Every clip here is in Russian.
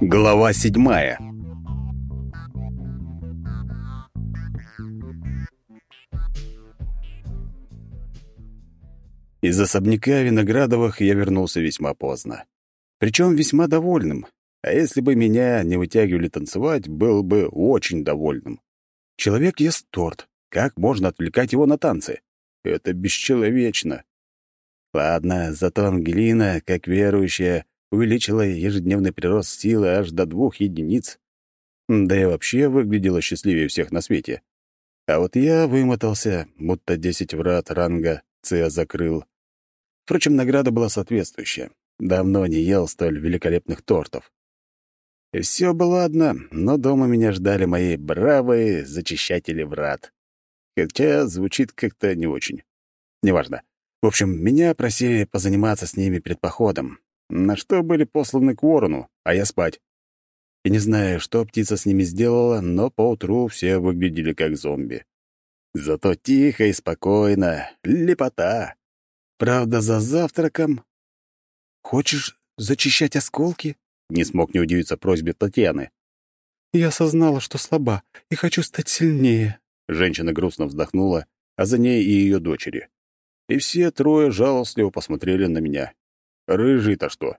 Глава седьмая Из особняка Виноградовых я вернулся весьма поздно. Причем весьма довольным. А если бы меня не вытягивали танцевать, был бы очень довольным. Человек ест торт. Как можно отвлекать его на танцы? Это бесчеловечно. Ладно, зато Ангелина, как верующая, увеличила ежедневный прирост силы аж до двух единиц. Да и вообще выглядела счастливее всех на свете. А вот я вымотался, будто десять врат ранга Ц закрыл. Впрочем, награда была соответствующая. Давно не ел столь великолепных тортов. И все было ладно, но дома меня ждали мои бравые зачищатели врат. Хотя звучит как-то не очень. Неважно. В общем, меня просили позаниматься с ними перед походом, на что были посланы к ворону, а я спать. И не знаю, что птица с ними сделала, но поутру все выглядели как зомби. Зато тихо и спокойно, лепота. Правда, за завтраком... «Хочешь зачищать осколки?» — не смог не удивиться просьбе Татьяны. «Я осознала, что слаба, и хочу стать сильнее». Женщина грустно вздохнула, а за ней и ее дочери и все трое жалостливо посмотрели на меня. Рыжий-то что?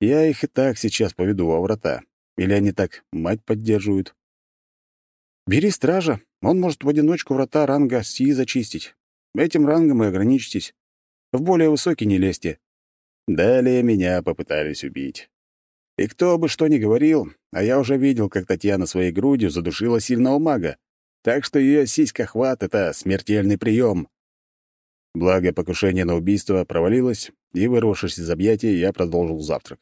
Я их и так сейчас поведу во врата. Или они так мать поддерживают? Бери стража, он может в одиночку врата ранга Си зачистить. Этим рангом и ограничьтесь. В более высокий не лезьте. Далее меня попытались убить. И кто бы что ни говорил, а я уже видел, как Татьяна своей грудью задушила сильного мага, так что ее сиська-хват — это смертельный прием. Благо, покушение на убийство провалилось, и, вырвавшись из объятий, я продолжил завтрак.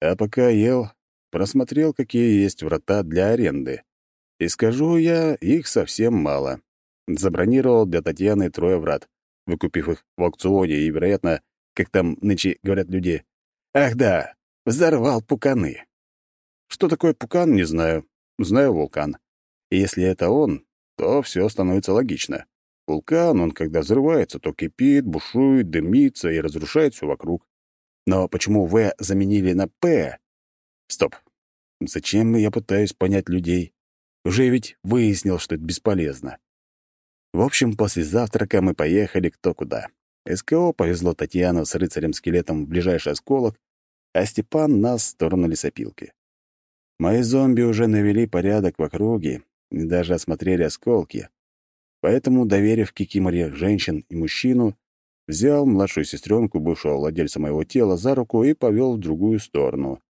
А пока ел, просмотрел, какие есть врата для аренды. И скажу я, их совсем мало. Забронировал для Татьяны трое врат, выкупив их в аукционе, и, вероятно, как там нынче говорят люди, «Ах да, взорвал пуканы». Что такое пукан, не знаю. Знаю вулкан. И если это он, то все становится логично. Вулкан, он когда взрывается, то кипит, бушует, дымится и разрушает все вокруг. Но почему «В» заменили на «П»? Стоп. Зачем я пытаюсь понять людей? Уже ведь выяснил, что это бесполезно. В общем, после завтрака мы поехали кто куда. СКО повезло Татьяну с рыцарем-скелетом в ближайший осколок, а Степан нас в сторону лесопилки. Мои зомби уже навели порядок в округе и даже осмотрели осколки, Поэтому, доверив Кикиморе женщин и мужчину, взял младшую сестренку бывшего владельца моего тела за руку и повел в другую сторону.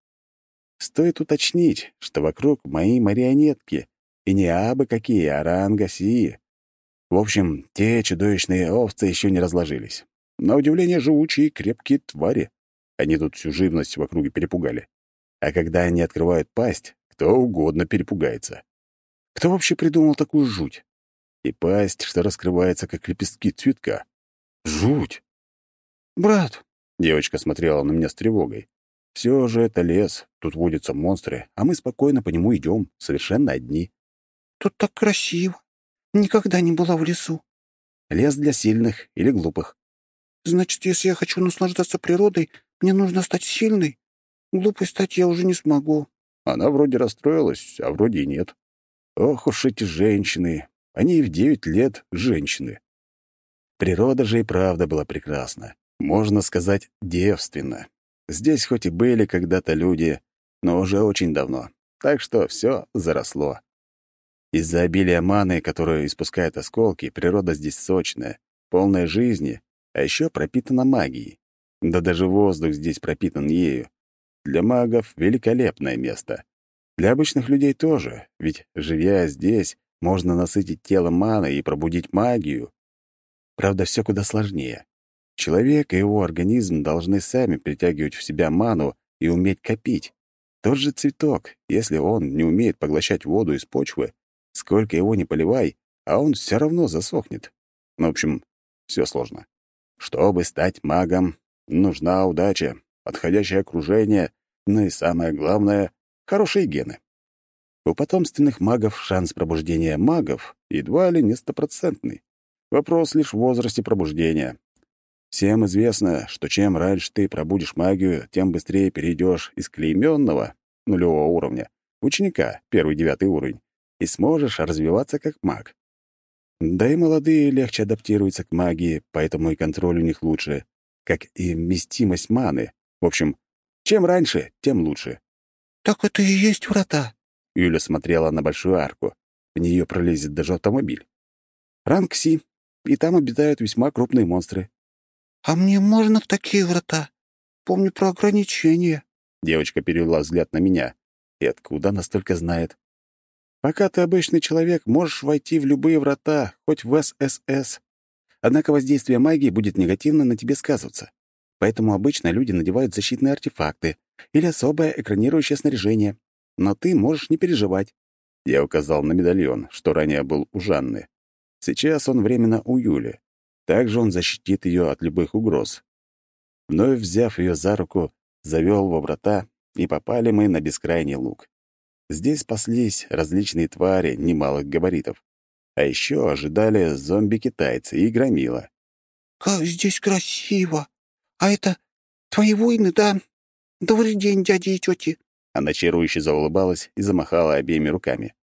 Стоит уточнить, что вокруг мои марионетки, и не абы какие, а рангаси. В общем, те чудовищные овцы еще не разложились. На удивление живучие крепкие твари. Они тут всю живность в округе перепугали. А когда они открывают пасть, кто угодно перепугается. Кто вообще придумал такую жуть? И пасть, что раскрывается, как лепестки цветка. Жуть! «Брат!» — девочка смотрела на меня с тревогой. «Все же это лес, тут водятся монстры, а мы спокойно по нему идем, совершенно одни». «Тут так красиво. Никогда не была в лесу». «Лес для сильных или глупых». «Значит, если я хочу наслаждаться природой, мне нужно стать сильной? Глупой стать я уже не смогу». Она вроде расстроилась, а вроде и нет. Ох уж эти женщины, они и в девять лет женщины. Природа же и правда была прекрасна. Можно сказать, девственна. Здесь хоть и были когда-то люди, но уже очень давно. Так что все заросло. Из-за обилия маны, которую испускают осколки, природа здесь сочная, полная жизни, а еще пропитана магией. Да даже воздух здесь пропитан ею. Для магов — великолепное место. Для обычных людей тоже, ведь, живя здесь, можно насытить тело маной и пробудить магию. Правда, все куда сложнее. Человек и его организм должны сами притягивать в себя ману и уметь копить. Тот же цветок, если он не умеет поглощать воду из почвы, сколько его не поливай, а он все равно засохнет. Ну, в общем, все сложно. Чтобы стать магом, нужна удача, подходящее окружение, ну и самое главное — хорошие гены. У потомственных магов шанс пробуждения магов едва ли не стопроцентный. Вопрос лишь в возрасте пробуждения. Всем известно, что чем раньше ты пробудешь магию, тем быстрее перейдешь из клейменного, нулевого уровня, ученика, первый девятый уровень, и сможешь развиваться как маг. Да и молодые легче адаптируются к магии, поэтому и контроль у них лучше, как и вместимость маны. В общем, чем раньше, тем лучше. «Так это и есть врата?» Юля смотрела на большую арку. В нее пролезет даже автомобиль. Ранг Си, и там обитают весьма крупные монстры. «А мне можно в такие врата? Помню про ограничения». Девочка перевела взгляд на меня. И откуда она столько знает? Пока ты обычный человек, можешь войти в любые врата, хоть в ССС. Однако воздействие магии будет негативно на тебе сказываться. Поэтому обычно люди надевают защитные артефакты или особое экранирующее снаряжение. Но ты можешь не переживать. Я указал на медальон, что ранее был у Жанны. Сейчас он временно у Юли. Также он защитит ее от любых угроз. Вновь взяв ее за руку, завел во врата, и попали мы на бескрайний луг. Здесь паслись различные твари немалых габаритов. А еще ожидали зомби-китайцы и громила. «Как здесь красиво! А это твои воины, да? Добрый день, дяди и тети!» Она чарующе заулыбалась и замахала обеими руками.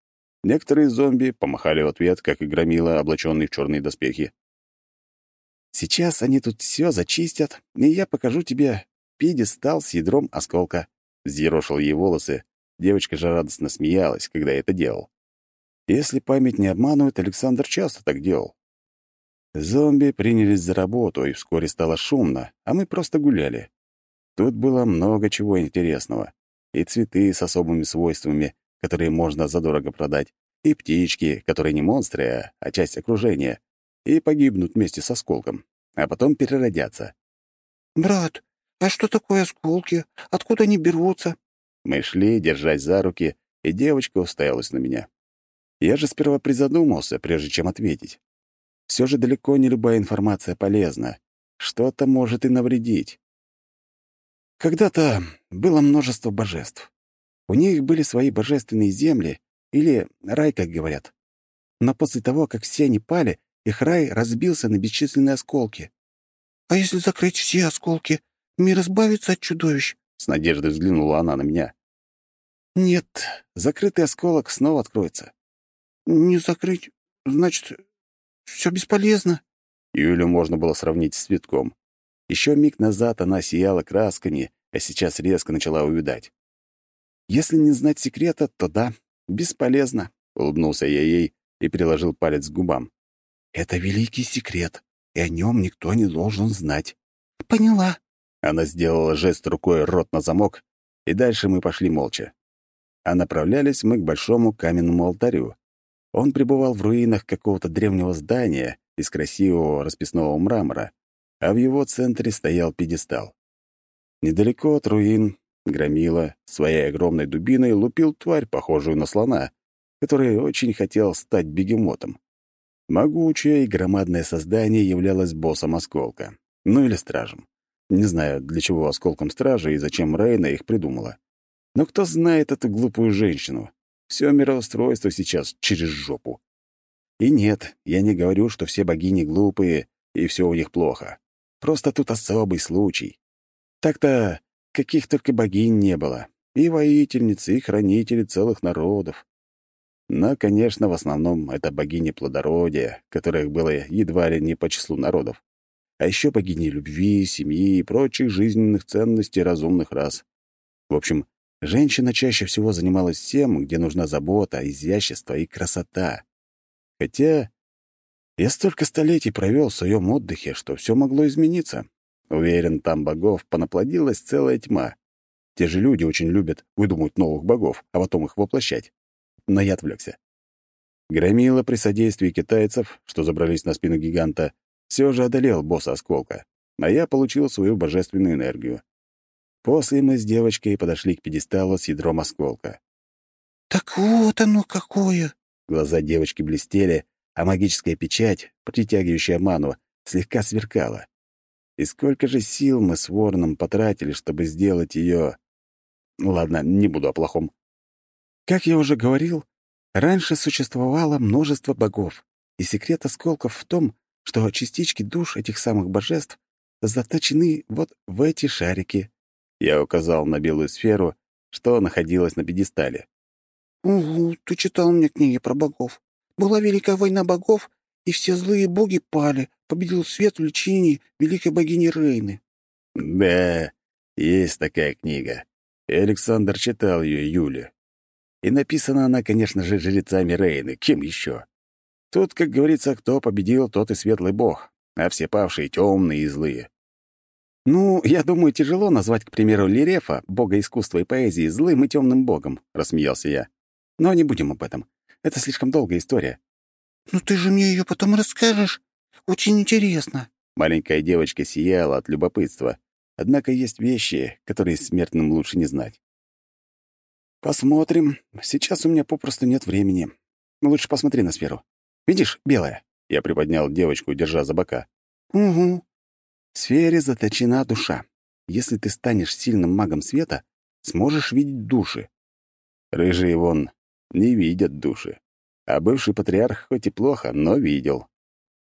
Некоторые зомби помахали в ответ, как и громила, облаченный в черные доспехи. «Сейчас они тут все зачистят, и я покажу тебе пьедестал с ядром осколка», — взъерошил ей волосы. Девочка же радостно смеялась, когда я это делал. Если память не обманывает, Александр часто так делал. Зомби принялись за работу, и вскоре стало шумно, а мы просто гуляли. Тут было много чего интересного. И цветы с особыми свойствами, которые можно задорого продать, и птички, которые не монстры, а часть окружения, и погибнут вместе с осколком, а потом переродятся. «Брат, а что такое осколки? Откуда они берутся?» Мы шли, держась за руки, и девочка уставилась на меня. Я же сперва призадумался, прежде чем ответить. Все же далеко не любая информация полезна. Что-то может и навредить. Когда-то было множество божеств. У них были свои божественные земли, или рай, как говорят. Но после того, как все они пали, их рай разбился на бесчисленные осколки. «А если закрыть все осколки, мир избавится от чудовищ?» С надеждой взглянула она на меня. «Нет, закрытый осколок снова откроется». «Не закрыть, значит, все бесполезно?» Юлю можно было сравнить с цветком. Еще миг назад она сияла красками, а сейчас резко начала увядать. «Если не знать секрета, то да, бесполезно», — улыбнулся я ей и приложил палец к губам. Это великий секрет, и о нем никто не должен знать. Поняла. Она сделала жест рукой рот на замок, и дальше мы пошли молча. А направлялись мы к большому каменному алтарю. Он пребывал в руинах какого-то древнего здания из красивого расписного мрамора, а в его центре стоял пьедестал. Недалеко от руин громила своей огромной дубиной лупил тварь, похожую на слона, который очень хотел стать бегемотом. Могучее и громадное создание являлось боссом осколка. Ну или стражем. Не знаю, для чего осколком стражи и зачем Рейна их придумала. Но кто знает эту глупую женщину? Все мироустройство сейчас через жопу. И нет, я не говорю, что все богини глупые и все у них плохо. Просто тут особый случай. Так-то каких только богинь не было. И воительницы, и хранители целых народов. Но, конечно, в основном это богини плодородия, которых было едва ли не по числу народов. А еще богини любви, семьи и прочих жизненных ценностей разумных рас. В общем, женщина чаще всего занималась всем, где нужна забота, изящество и красота. Хотя я столько столетий провел в своем отдыхе, что все могло измениться. Уверен, там богов понаплодилась целая тьма. Те же люди очень любят выдумывать новых богов, а потом их воплощать но я отвлекся. Громила при содействии китайцев, что забрались на спину гиганта, все же одолел босса осколка, а я получил свою божественную энергию. После мы с девочкой подошли к пьедесталу с ядром осколка. «Так вот оно какое!» Глаза девочки блестели, а магическая печать, притягивающая ману, слегка сверкала. И сколько же сил мы с Вороном потратили, чтобы сделать ее... Ладно, не буду о плохом. Как я уже говорил, раньше существовало множество богов, и секрет осколков в том, что частички душ этих самых божеств заточены вот в эти шарики. Я указал на белую сферу, что находилось на пьедестале. «Угу, ты читал мне книги про богов. Была Великая война богов, и все злые боги пали. Победил свет в лечении великой богини Рейны». «Да, есть такая книга. И Александр читал ее Юле. И написана она, конечно же, жрецами Рейны. Кем еще? Тут, как говорится, кто победил, тот и светлый бог, а все павшие темные и злые. «Ну, я думаю, тяжело назвать, к примеру, Лирефа, бога искусства и поэзии, злым и темным богом», — рассмеялся я. «Но не будем об этом. Это слишком долгая история». «Ну ты же мне ее потом расскажешь. Очень интересно». Маленькая девочка сияла от любопытства. Однако есть вещи, которые смертным лучше не знать. «Посмотрим. Сейчас у меня попросту нет времени. Лучше посмотри на сферу. Видишь, белая?» Я приподнял девочку, держа за бока. «Угу. В сфере заточена душа. Если ты станешь сильным магом света, сможешь видеть души. Рыжие вон не видят души. А бывший патриарх хоть и плохо, но видел.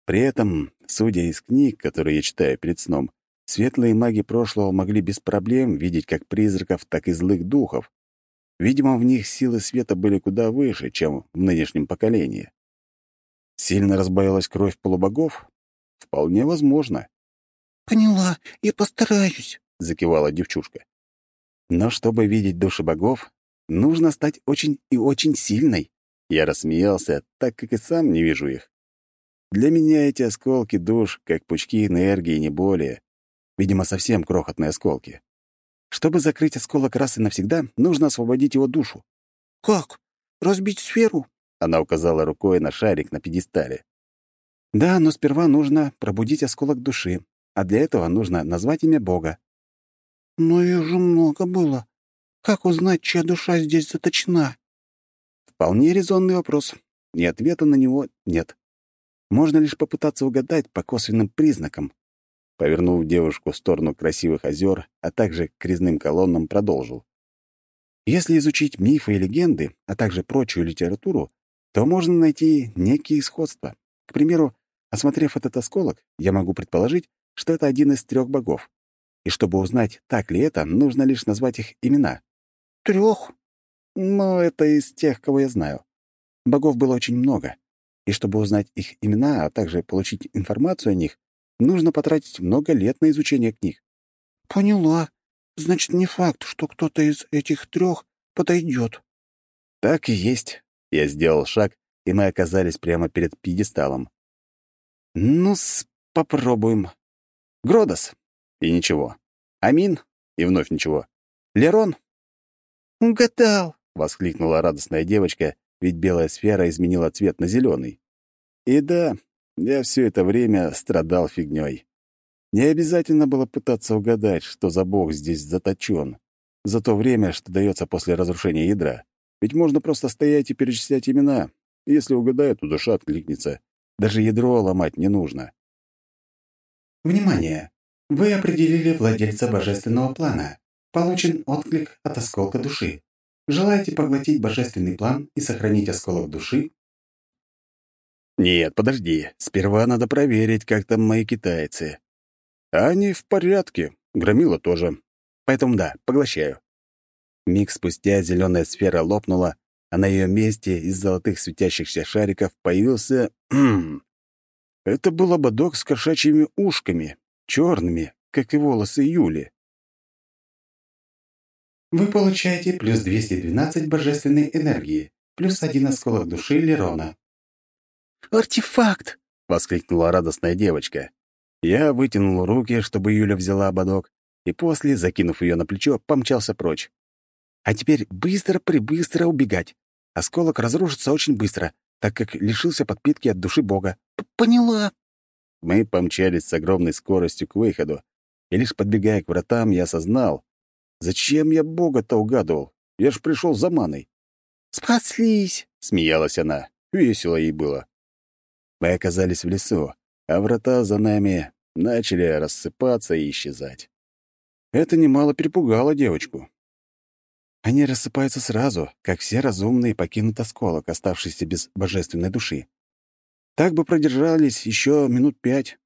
При этом, судя из книг, которые я читаю перед сном, светлые маги прошлого могли без проблем видеть как призраков, так и злых духов. Видимо, в них силы света были куда выше, чем в нынешнем поколении. Сильно разбавилась кровь полубогов? Вполне возможно. «Поняла, я постараюсь», — закивала девчушка. «Но чтобы видеть души богов, нужно стать очень и очень сильной». Я рассмеялся, так как и сам не вижу их. Для меня эти осколки душ, как пучки энергии, не более. Видимо, совсем крохотные осколки. Чтобы закрыть осколок раз и навсегда, нужно освободить его душу. «Как? Разбить сферу?» Она указала рукой на шарик на пьедестале. «Да, но сперва нужно пробудить осколок души, а для этого нужно назвать имя Бога. Но их же много было. Как узнать, чья душа здесь заточена? Вполне резонный вопрос, и ответа на него нет. Можно лишь попытаться угадать по косвенным признакам. Повернув девушку в сторону красивых озер, а также к резным колоннам, продолжил. Если изучить мифы и легенды, а также прочую литературу, то можно найти некие сходства. К примеру, осмотрев этот осколок, я могу предположить, что это один из трех богов. И чтобы узнать, так ли это, нужно лишь назвать их имена. Трех? Ну, это из тех, кого я знаю. Богов было очень много. И чтобы узнать их имена, а также получить информацию о них, нужно потратить много лет на изучение книг. Поняла. Значит, не факт, что кто-то из этих трех подойдет. Так и есть. Я сделал шаг, и мы оказались прямо перед пьедесталом. ну попробуем. Гродос. И ничего. Амин. И вновь ничего. Лерон. «Угадал!» — воскликнула радостная девочка, ведь белая сфера изменила цвет на зеленый. И да, я все это время страдал фигней. Не обязательно было пытаться угадать, что за бог здесь заточен, за то время, что дается после разрушения ядра. Ведь можно просто стоять и перечислять имена. Если угадаю, то душа откликнется. Даже ядро ломать не нужно. Внимание! Вы определили владельца божественного плана. Получен отклик от осколка души. Желаете поглотить божественный план и сохранить осколок души? Нет, подожди. Сперва надо проверить, как там мои китайцы. Они в порядке. Громила тоже. Поэтому да, поглощаю. Миг спустя зеленая сфера лопнула, а на ее месте из золотых светящихся шариков появился Это был ободок с кошачьими ушками, черными, как и волосы Юли. Вы получаете плюс 212 божественной энергии, плюс один осколок души Лерона. «Артефакт!» — воскликнула радостная девочка. Я вытянул руки, чтобы Юля взяла ободок, и после, закинув ее на плечо, помчался прочь. А теперь быстро-прибыстро убегать. Осколок разрушится очень быстро, так как лишился подпитки от души Бога. «Поняла». Мы помчались с огромной скоростью к выходу, и лишь подбегая к вратам, я осознал, зачем я Бога-то угадывал? Я ж пришел за маной. «Спаслись!» — смеялась она. Весело ей было. Мы оказались в лесу, а врата за нами начали рассыпаться и исчезать. Это немало перепугало девочку. Они рассыпаются сразу, как все разумные покинут осколок, оставшийся без божественной души. Так бы продержались еще минут пять.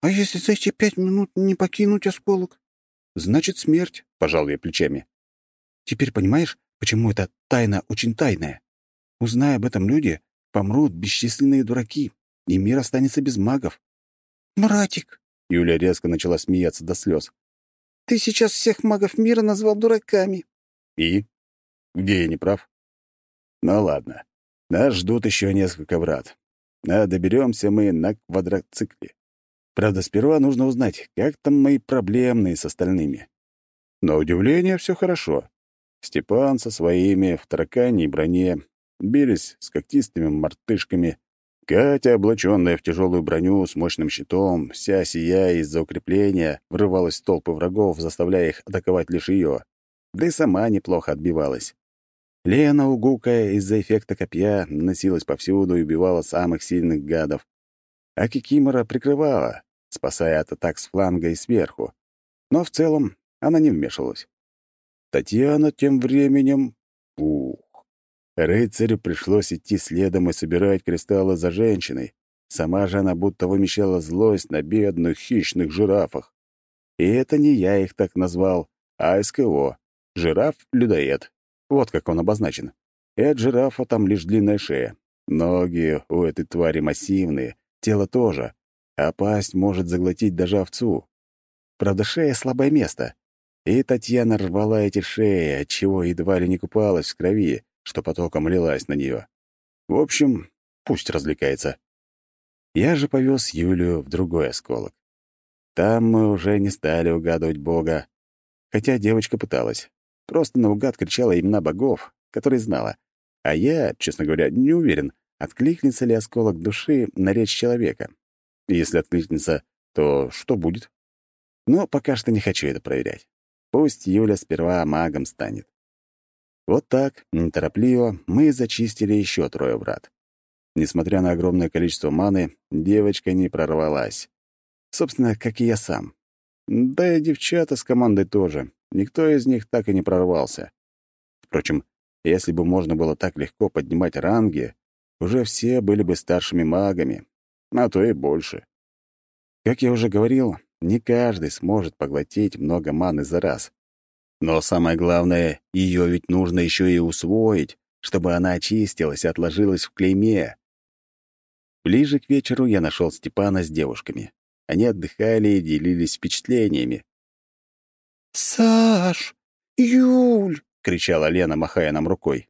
А если за эти пять минут не покинуть осколок? Значит, смерть, — пожал я плечами. Теперь понимаешь, почему это тайна очень тайная? Узная об этом люди, помрут бесчисленные дураки, и мир останется без магов. «Братик!» — Юля резко начала смеяться до слез. «Ты сейчас всех магов мира назвал дураками». «И? Где я не прав?» «Ну ладно, нас ждут еще несколько врат. А доберемся мы на квадроцикле. Правда, сперва нужно узнать, как там мои проблемные с остальными. На удивление, все хорошо. Степан со своими в тараканьей броне бились с когтистыми мартышками. Катя, облаченная в тяжелую броню с мощным щитом, вся сияя из-за укрепления, врывалась в толпы врагов, заставляя их атаковать лишь ее. Да и сама неплохо отбивалась. Лена, угукая из-за эффекта копья, носилась повсюду и убивала самых сильных гадов. А Кикимора прикрывала, спасая от атак с фланга и сверху. Но в целом она не вмешивалась. Татьяна тем временем... Ух! Рыцарю пришлось идти следом и собирать кристаллы за женщиной. Сама же она будто вымещала злость на бедных хищных жирафах. И это не я их так назвал, а СКО. Жираф-людоед. Вот как он обозначен. И от жирафа там лишь длинная шея. Ноги у этой твари массивные, тело тоже, а пасть может заглотить даже овцу. Правда, шея — слабое место. И Татьяна рвала эти шеи, отчего едва ли не купалась в крови, что потоком лилась на нее. В общем, пусть развлекается. Я же повез Юлию в другой осколок. Там мы уже не стали угадывать Бога, хотя девочка пыталась. Просто наугад кричала имена богов, которые знала. А я, честно говоря, не уверен, откликнется ли осколок души на речь человека. Если откликнется, то что будет? Но пока что не хочу это проверять. Пусть Юля сперва магом станет. Вот так, неторопливо, мы зачистили еще трое врат. Несмотря на огромное количество маны, девочка не прорвалась. Собственно, как и я сам. Да и девчата с командой тоже. Никто из них так и не прорвался. Впрочем, если бы можно было так легко поднимать ранги, уже все были бы старшими магами, а то и больше. Как я уже говорил, не каждый сможет поглотить много маны за раз. Но самое главное, ее ведь нужно еще и усвоить, чтобы она очистилась и отложилась в клейме. Ближе к вечеру я нашел Степана с девушками. Они отдыхали и делились впечатлениями. «Саш! Юль!» — кричала Лена, махая нам рукой.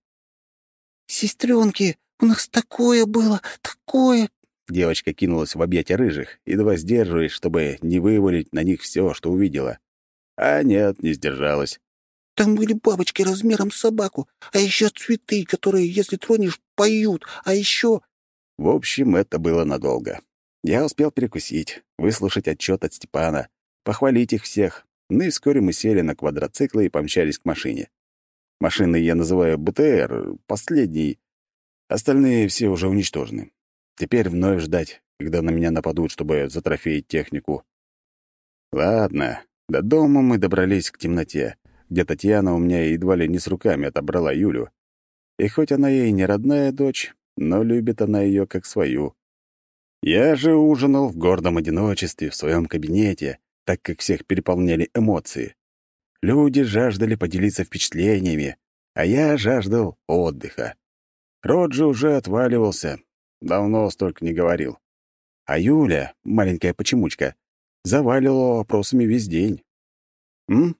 «Сестренки, у нас такое было, такое!» Девочка кинулась в объятия рыжих, едва сдерживаясь, чтобы не вывалить на них все, что увидела. А нет, не сдержалась. «Там были бабочки размером с собаку, а еще цветы, которые, если тронешь, поют, а еще...» В общем, это было надолго. Я успел перекусить, выслушать отчет от Степана, похвалить их всех, ну и вскоре мы сели на квадроциклы и помчались к машине. Машины я называю БТР, последний. Остальные все уже уничтожены. Теперь вновь ждать, когда на меня нападут, чтобы затрофеить технику. Ладно, до дома мы добрались к темноте, где Татьяна у меня едва ли не с руками отобрала Юлю. И хоть она ей не родная дочь, но любит она ее как свою. Я же ужинал в гордом одиночестве в своем кабинете, так как всех переполняли эмоции. Люди жаждали поделиться впечатлениями, а я жаждал отдыха. Роджи уже отваливался, давно столько не говорил. А Юля, маленькая почемучка, заваливала вопросами весь день. «М?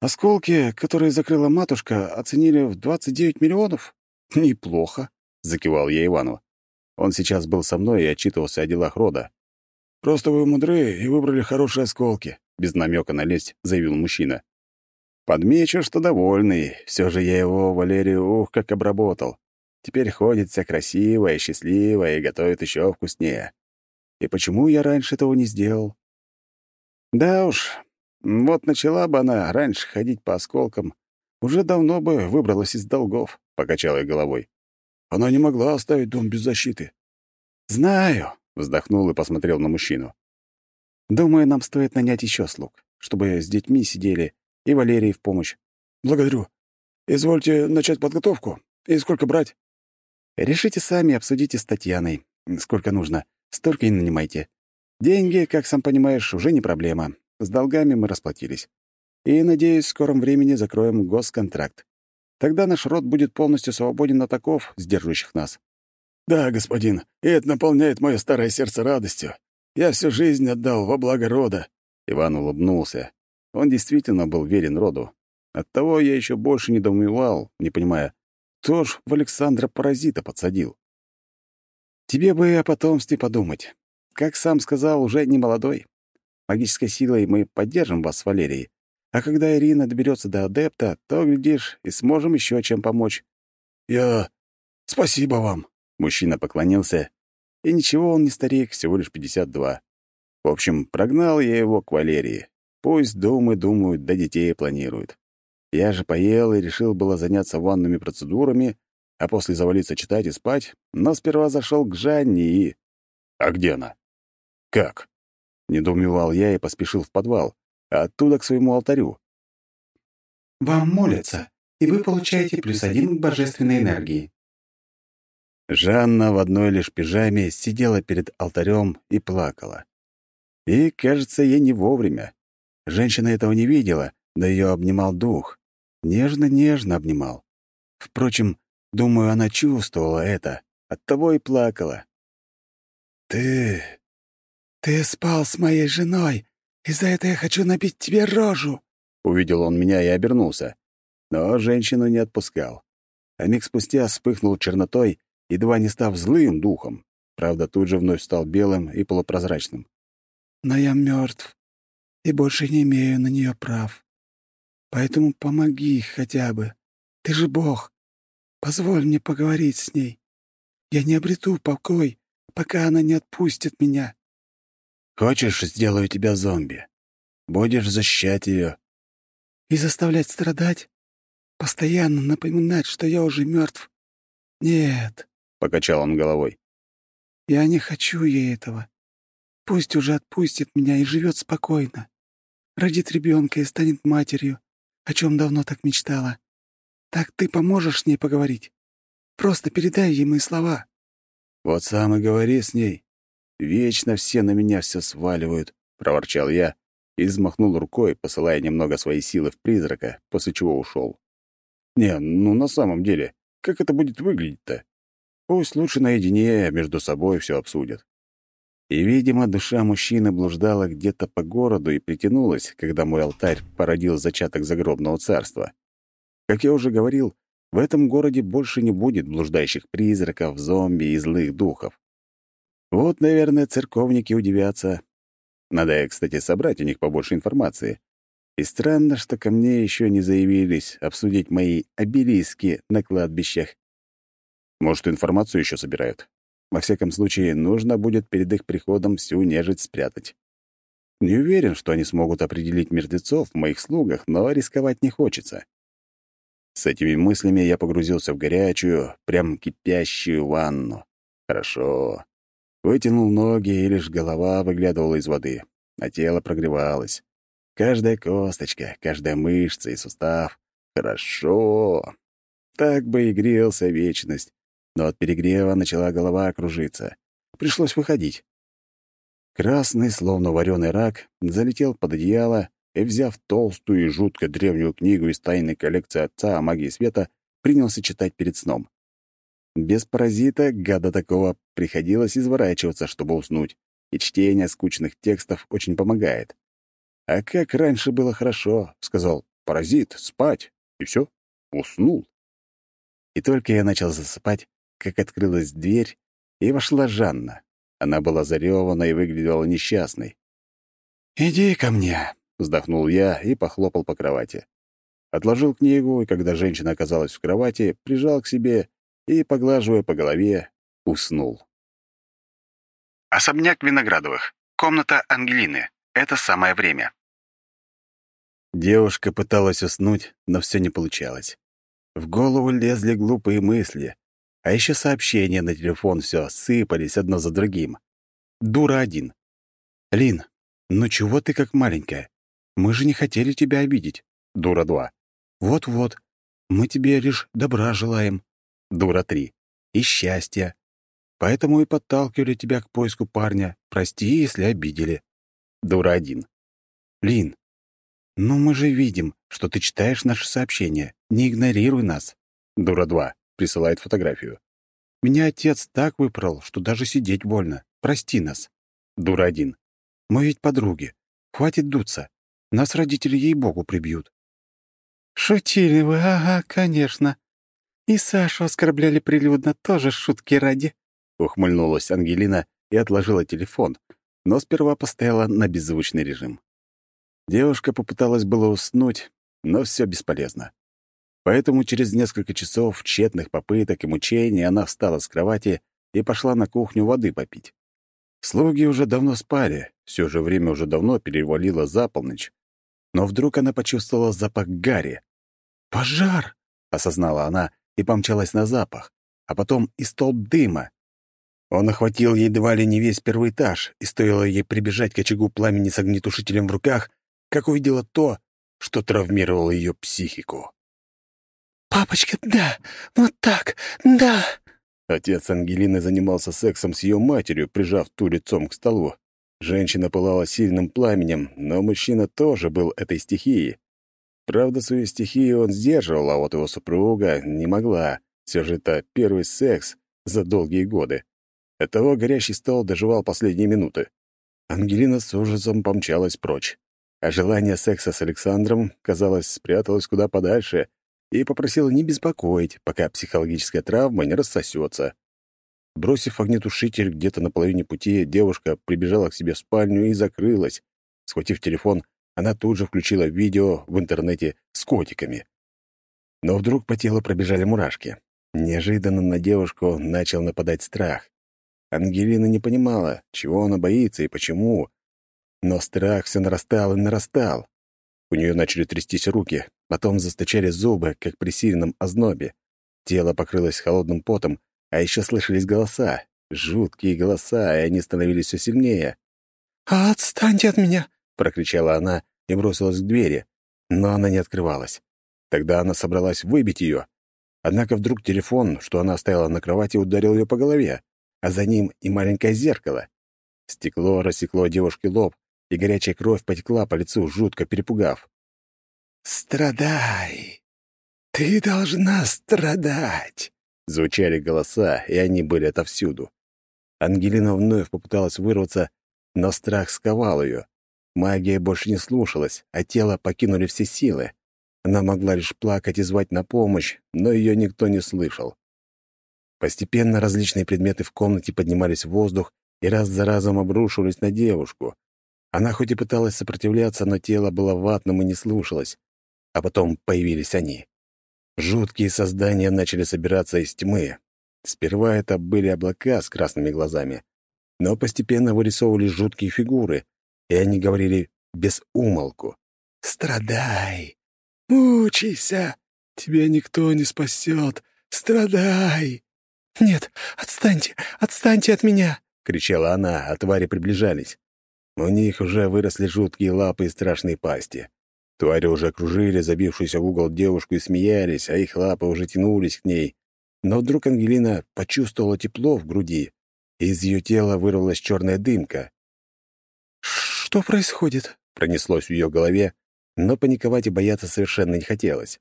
Осколки, которые закрыла матушка, оценили в 29 миллионов? Неплохо», — закивал я Ивану. Он сейчас был со мной и отчитывался о делах рода. «Просто вы мудрые и выбрали хорошие осколки», — без намека на лесть заявил мужчина. Подмечу, что довольный. Все же я его, Валерию, ух, как обработал. Теперь ходит вся красивая, счастливая и готовит еще вкуснее. И почему я раньше этого не сделал? Да уж, вот начала бы она раньше ходить по осколкам, уже давно бы выбралась из долгов, — покачал я головой. Она не могла оставить дом без защиты. Знаю, Вздохнул и посмотрел на мужчину. «Думаю, нам стоит нанять еще слуг, чтобы с детьми сидели и Валерии в помощь». «Благодарю. Извольте начать подготовку. И сколько брать?» «Решите сами, обсудите с Татьяной. Сколько нужно, столько и нанимайте. Деньги, как сам понимаешь, уже не проблема. С долгами мы расплатились. И, надеюсь, в скором времени закроем госконтракт. Тогда наш род будет полностью свободен от оков, сдерживающих нас. Да, господин, и это наполняет мое старое сердце радостью. Я всю жизнь отдал во благо рода. Иван улыбнулся. Он действительно был верен роду. Оттого я еще больше недоумевал, не понимая, кто ж в Александра паразита подсадил. Тебе бы о потомстве подумать. Как сам сказал, уже не молодой. Магической силой мы поддержим вас с Валерией. А когда Ирина доберется до адепта, то, глядишь, и сможем еще чем помочь. Я... Спасибо вам. Мужчина поклонился. И ничего, он не старик, всего лишь 52. В общем, прогнал я его к Валерии. Пусть думы думают, да детей планируют. Я же поел и решил было заняться ванными процедурами, а после завалиться читать и спать, но сперва зашел к Жанне и... А где она? Как? Недоумевал я и поспешил в подвал, а оттуда к своему алтарю. «Вам молятся, и вы получаете плюс один к божественной энергии». Жанна в одной лишь пижаме сидела перед алтарем и плакала. И, кажется, я не вовремя. Женщина этого не видела, да ее обнимал дух. Нежно-нежно обнимал. Впрочем, думаю, она чувствовала это, оттого и плакала. «Ты... ты спал с моей женой, и за это я хочу набить тебе рожу!» Увидел он меня и обернулся. Но женщину не отпускал. А миг спустя вспыхнул чернотой, едва не став злым духом. Правда, тут же вновь стал белым и полупрозрачным но я мертв и больше не имею на нее прав. Поэтому помоги хотя бы. Ты же Бог. Позволь мне поговорить с ней. Я не обрету покой, пока она не отпустит меня. Хочешь, сделаю тебя зомби. Будешь защищать ее. И заставлять страдать? Постоянно напоминать, что я уже мертв? Нет, — покачал он головой. Я не хочу ей этого. Пусть уже отпустит меня и живет спокойно. Родит ребенка и станет матерью, о чем давно так мечтала. Так ты поможешь с ней поговорить? Просто передай ей мои слова». «Вот сам и говори с ней. Вечно все на меня все сваливают», — проворчал я и взмахнул рукой, посылая немного своей силы в призрака, после чего ушел. «Не, ну на самом деле, как это будет выглядеть-то? Пусть лучше наедине между собой все обсудят». И, видимо, душа мужчины блуждала где-то по городу и притянулась, когда мой алтарь породил зачаток загробного царства. Как я уже говорил, в этом городе больше не будет блуждающих призраков, зомби и злых духов. Вот, наверное, церковники удивятся. Надо, кстати, собрать у них побольше информации. И странно, что ко мне еще не заявились обсудить мои обелиски на кладбищах. Может, информацию еще собирают. Во всяком случае, нужно будет перед их приходом всю нежить спрятать. Не уверен, что они смогут определить мертвецов в моих слугах, но рисковать не хочется. С этими мыслями я погрузился в горячую, прям кипящую ванну. Хорошо. Вытянул ноги, и лишь голова выглядывала из воды, а тело прогревалось. Каждая косточка, каждая мышца и сустав. Хорошо. Так бы и грелся вечность но от перегрева начала голова кружиться. Пришлось выходить. Красный, словно вареный рак, залетел под одеяло и, взяв толстую и жутко древнюю книгу из тайной коллекции отца о магии света, принялся читать перед сном. Без паразита, гада такого, приходилось изворачиваться, чтобы уснуть, и чтение скучных текстов очень помогает. А как раньше было хорошо, сказал «паразит, спать», и все, уснул. И только я начал засыпать, как открылась дверь, и вошла Жанна. Она была заревана и выглядела несчастной. «Иди ко мне», — вздохнул я и похлопал по кровати. Отложил книгу, и когда женщина оказалась в кровати, прижал к себе и, поглаживая по голове, уснул. Особняк Виноградовых. Комната Ангелины. Это самое время. Девушка пыталась уснуть, но все не получалось. В голову лезли глупые мысли, а еще сообщения на телефон все сыпались одно за другим. Дура один. «Лин, ну чего ты как маленькая? Мы же не хотели тебя обидеть». Дура два. «Вот-вот. Мы тебе лишь добра желаем». Дура три. «И счастья. Поэтому и подталкивали тебя к поиску парня. Прости, если обидели». Дура один. «Лин, «Ну мы же видим, что ты читаешь наши сообщения. Не игнорируй нас». «Дура 2» присылает фотографию. «Меня отец так выпрал, что даже сидеть больно. Прости нас». «Дура 1». «Мы ведь подруги. Хватит дуться. Нас родители ей-богу прибьют». «Шутили вы, ага, конечно. И Сашу оскорбляли прилюдно тоже шутки ради», — ухмыльнулась Ангелина и отложила телефон, но сперва поставила на беззвучный режим. Девушка попыталась было уснуть, но все бесполезно. Поэтому через несколько часов тщетных попыток и мучений она встала с кровати и пошла на кухню воды попить. Слуги уже давно спали, все же время уже давно перевалило за полночь. Но вдруг она почувствовала запах гари. «Пожар!» — осознала она и помчалась на запах, а потом и столб дыма. Он охватил едва ли не весь первый этаж, и стоило ей прибежать к очагу пламени с огнетушителем в руках, как увидела то, что травмировало ее психику. «Папочка, да, вот так, да!» Отец Ангелины занимался сексом с ее матерью, прижав ту лицом к столу. Женщина пылала сильным пламенем, но мужчина тоже был этой стихией. Правда, свою стихию он сдерживал, а вот его супруга не могла. Все же это первый секс за долгие годы. Оттого горящий стол доживал последние минуты. Ангелина с ужасом помчалась прочь а желание секса с Александром, казалось, спряталось куда подальше и попросила не беспокоить, пока психологическая травма не рассосется. Бросив огнетушитель где-то на половине пути, девушка прибежала к себе в спальню и закрылась. Схватив телефон, она тут же включила видео в интернете с котиками. Но вдруг по телу пробежали мурашки. Неожиданно на девушку начал нападать страх. Ангелина не понимала, чего она боится и почему, но страх все нарастал и нарастал. У нее начали трястись руки, потом застучали зубы, как при сильном ознобе. Тело покрылось холодным потом, а еще слышались голоса. Жуткие голоса, и они становились все сильнее. «Отстаньте от меня!» — прокричала она и бросилась к двери. Но она не открывалась. Тогда она собралась выбить ее. Однако вдруг телефон, что она оставила на кровати, ударил ее по голове, а за ним и маленькое зеркало. Стекло рассекло девушке лоб, и горячая кровь потекла по лицу, жутко перепугав. «Страдай! Ты должна страдать!» Звучали голоса, и они были отовсюду. Ангелина вновь попыталась вырваться, но страх сковал ее. Магия больше не слушалась, а тело покинули все силы. Она могла лишь плакать и звать на помощь, но ее никто не слышал. Постепенно различные предметы в комнате поднимались в воздух и раз за разом обрушивались на девушку. Она хоть и пыталась сопротивляться, но тело было ватным и не слушалось. А потом появились они. Жуткие создания начали собираться из тьмы. Сперва это были облака с красными глазами, но постепенно вырисовывались жуткие фигуры, и они говорили без умолку. «Страдай! Мучайся! Тебя никто не спасет! Страдай!» «Нет, отстаньте! Отстаньте от меня!» — кричала она, а твари приближались. У них уже выросли жуткие лапы и страшные пасти. Твари уже окружили забившуюся в угол девушку и смеялись, а их лапы уже тянулись к ней. Но вдруг Ангелина почувствовала тепло в груди, и из ее тела вырвалась черная дымка. «Что происходит?» — пронеслось в ее голове, но паниковать и бояться совершенно не хотелось.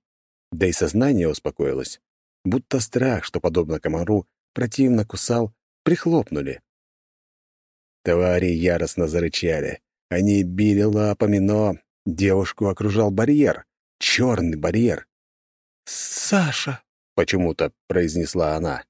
Да и сознание успокоилось. Будто страх, что, подобно комару, противно кусал, прихлопнули. Твари яростно зарычали. Они били лапами, но девушку окружал барьер. Черный барьер. «Саша!» — почему-то произнесла она.